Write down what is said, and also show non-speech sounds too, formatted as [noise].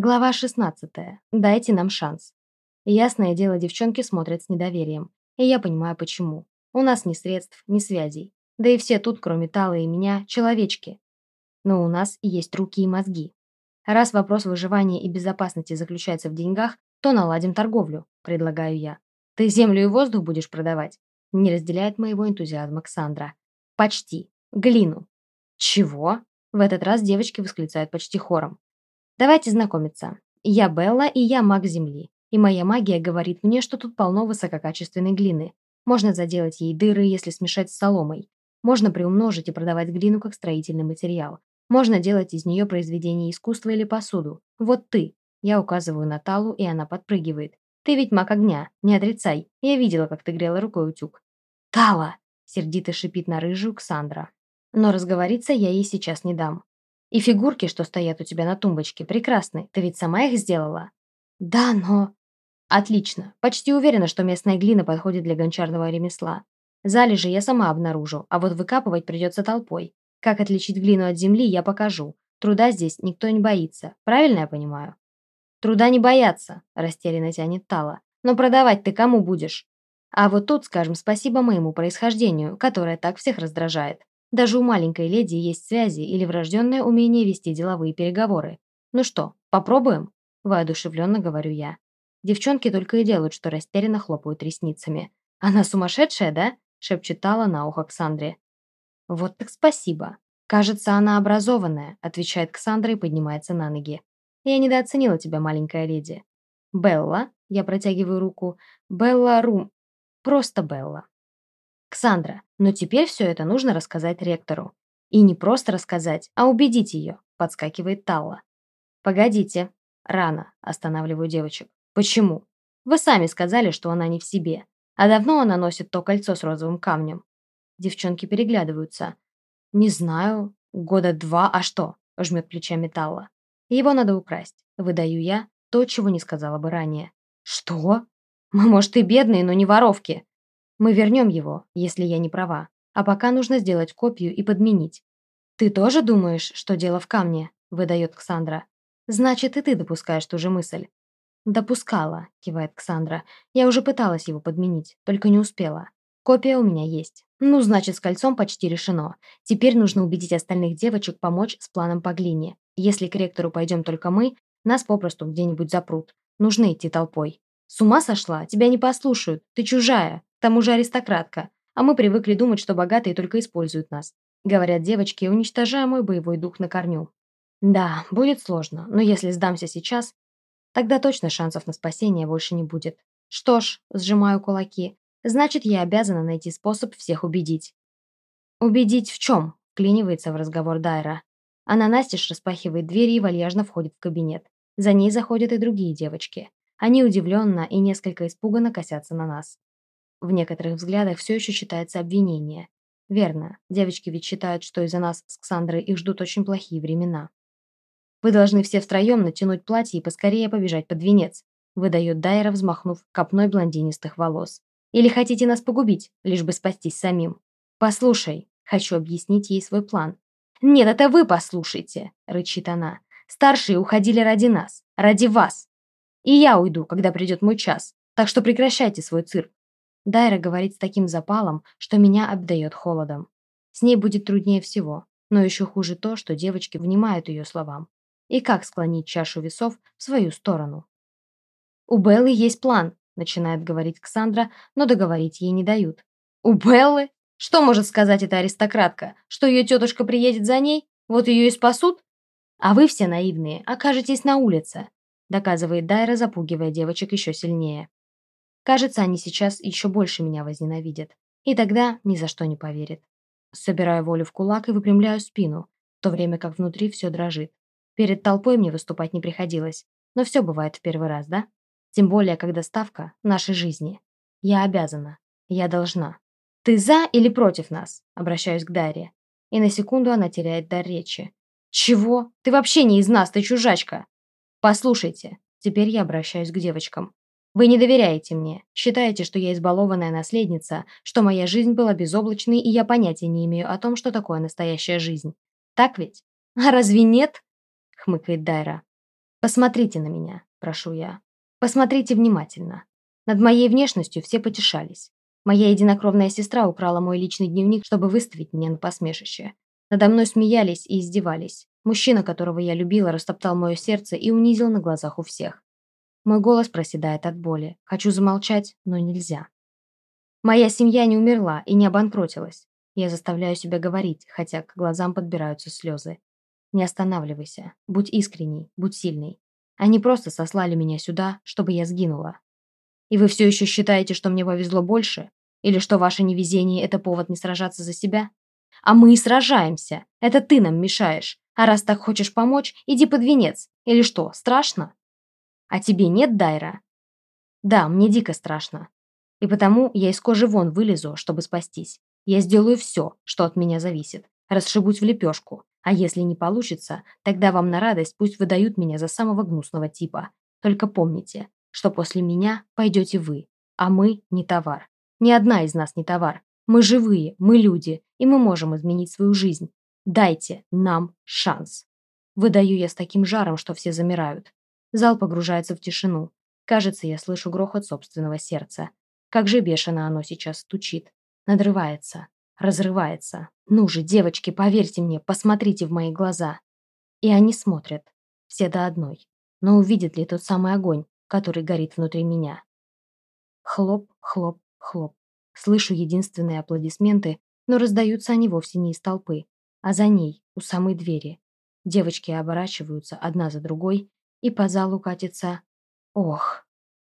Глава 16. Дайте нам шанс. Ясное дело, девчонки смотрят с недоверием. И я понимаю, почему. У нас ни средств, ни связей. Да и все тут, кроме Талы и меня, человечки. Но у нас есть руки и мозги. Раз вопрос выживания и безопасности заключается в деньгах, то наладим торговлю, предлагаю я. Ты землю и воздух будешь продавать? Не разделяет моего энтузиазма Ксандра. Почти. Глину. Чего? В этот раз девочки восклицают почти хором. Давайте знакомиться. Я Белла, и я маг Земли. И моя магия говорит мне, что тут полно высококачественной глины. Можно заделать ей дыры, если смешать с соломой. Можно приумножить и продавать глину как строительный материал. Можно делать из нее произведение искусства или посуду. Вот ты. Я указываю на Талу, и она подпрыгивает. Ты ведь маг огня, не отрицай. Я видела, как ты грела рукой утюг. Тала! Сердито шипит на рыжую Ксандра. Но разговориться я ей сейчас не дам. И фигурки, что стоят у тебя на тумбочке, прекрасны. Ты ведь сама их сделала? Да, но... Отлично. Почти уверена, что местная глина подходит для гончарного ремесла. Залежи я сама обнаружу, а вот выкапывать придется толпой. Как отличить глину от земли, я покажу. Труда здесь никто не боится. Правильно я понимаю? Труда не боятся, растерянно тянет Тала. Но продавать ты кому будешь? А вот тут скажем спасибо моему происхождению, которое так всех раздражает. Даже у маленькой леди есть связи или врожденное умение вести деловые переговоры. Ну что, попробуем? Воодушевленно говорю я. Девчонки только и делают, что растерянно хлопают ресницами. «Она сумасшедшая, да?» – шепчет Тала на ухо Ксандре. «Вот так спасибо. Кажется, она образованная», – отвечает Ксандра и поднимается на ноги. «Я недооценила тебя, маленькая леди». «Белла?» – я протягиваю руку. «Белла Рум. Просто Белла». «Ксандра, но теперь все это нужно рассказать ректору. И не просто рассказать, а убедить ее», – подскакивает Талла. «Погодите. Рано», – останавливаю девочек. «Почему? Вы сами сказали, что она не в себе. А давно она носит то кольцо с розовым камнем?» Девчонки переглядываются. «Не знаю. Года два, а что?» – жмет плечами Талла. «Его надо украсть. Выдаю я то, чего не сказала бы ранее». «Что? Мы, может, и бедные, но не воровки. Мы вернем его, если я не права. А пока нужно сделать копию и подменить. «Ты тоже думаешь, что дело в камне?» – выдает Ксандра. «Значит, и ты допускаешь ту же мысль». «Допускала», – кивает Ксандра. «Я уже пыталась его подменить, только не успела. Копия у меня есть. Ну, значит, с кольцом почти решено. Теперь нужно убедить остальных девочек помочь с планом по глине. Если к ректору пойдем только мы, нас попросту где-нибудь запрут. Нужно идти толпой. С ума сошла? Тебя не послушают. Ты чужая. К тому же аристократка. А мы привыкли думать, что богатые только используют нас. Говорят девочки, уничтожая мой боевой дух на корню. Да, будет сложно, но если сдамся сейчас, тогда точно шансов на спасение больше не будет. Что ж, сжимаю кулаки, значит, я обязана найти способ всех убедить. Убедить в чем? Клинивается в разговор Дайра. Она настежь распахивает двери и вальяжно входит в кабинет. За ней заходят и другие девочки. Они удивленно и несколько испуганно косятся на нас. В некоторых взглядах все еще читается обвинение. Верно, девочки ведь считают, что из-за нас с Ксандрой их ждут очень плохие времена. Вы должны все втроем натянуть платье и поскорее побежать под венец, выдает Дайра, взмахнув копной блондинистых волос. Или хотите нас погубить, лишь бы спастись самим? Послушай, хочу объяснить ей свой план. Нет, это вы послушайте, рычит она. Старшие уходили ради нас, ради вас. И я уйду, когда придет мой час, так что прекращайте свой цирк. Дайра говорит с таким запалом, что меня обдает холодом. С ней будет труднее всего, но еще хуже то, что девочки внимают ее словам. И как склонить чашу весов в свою сторону? «У Беллы есть план», – начинает говорить Ксандра, но договорить ей не дают. «У Беллы? Что может сказать эта аристократка? Что ее тетушка приедет за ней? Вот ее и спасут? А вы все наивные, окажетесь на улице», – доказывает Дайра, запугивая девочек еще сильнее. Кажется, они сейчас еще больше меня возненавидят. И тогда ни за что не поверят. Собираю волю в кулак и выпрямляю спину, в то время как внутри все дрожит. Перед толпой мне выступать не приходилось, но все бывает в первый раз, да? Тем более, когда ставка нашей жизни. Я обязана. Я должна. «Ты за или против нас?» Обращаюсь к Дарье. И на секунду она теряет дар речи. «Чего? Ты вообще не из нас, ты чужачка!» «Послушайте». Теперь я обращаюсь к девочкам. Вы не доверяете мне, считаете, что я избалованная наследница, что моя жизнь была безоблачной, и я понятия не имею о том, что такое настоящая жизнь. Так ведь? [laughs] А разве нет? Хмыкает Дайра. Посмотрите на меня, прошу я. Посмотрите внимательно. Над моей внешностью все потешались. Моя единокровная сестра украла мой личный дневник, чтобы выставить меня на посмешище. Надо мной смеялись и издевались. Мужчина, которого я любила, растоптал мое сердце и унизил на глазах у всех. Мой голос проседает от боли. Хочу замолчать, но нельзя. Моя семья не умерла и не обанкротилась. Я заставляю себя говорить, хотя к глазам подбираются слезы. Не останавливайся. Будь искренней, будь сильной. Они просто сослали меня сюда, чтобы я сгинула. И вы все еще считаете, что мне повезло больше? Или что ваше невезение – это повод не сражаться за себя? А мы и сражаемся. Это ты нам мешаешь. А раз так хочешь помочь, иди под венец. Или что, страшно? А тебе нет, Дайра? Да, мне дико страшно. И потому я из кожи вон вылезу, чтобы спастись. Я сделаю все, что от меня зависит. Расшибусь в лепешку. А если не получится, тогда вам на радость пусть выдают меня за самого гнусного типа. Только помните, что после меня пойдете вы, а мы не товар. Ни одна из нас не товар. Мы живые, мы люди, и мы можем изменить свою жизнь. Дайте нам шанс. Выдаю я с таким жаром, что все замирают. Зал погружается в тишину. Кажется, я слышу грохот собственного сердца. Как же бешено оно сейчас стучит. Надрывается, разрывается. Ну же, девочки, поверьте мне, посмотрите в мои глаза. И они смотрят. Все до одной. Но увидят ли тот самый огонь, который горит внутри меня? Хлоп, хлоп, хлоп. Слышу единственные аплодисменты, но раздаются они вовсе не из толпы, а за ней, у самой двери. Девочки оборачиваются одна за другой, и по залу катится «Ох!».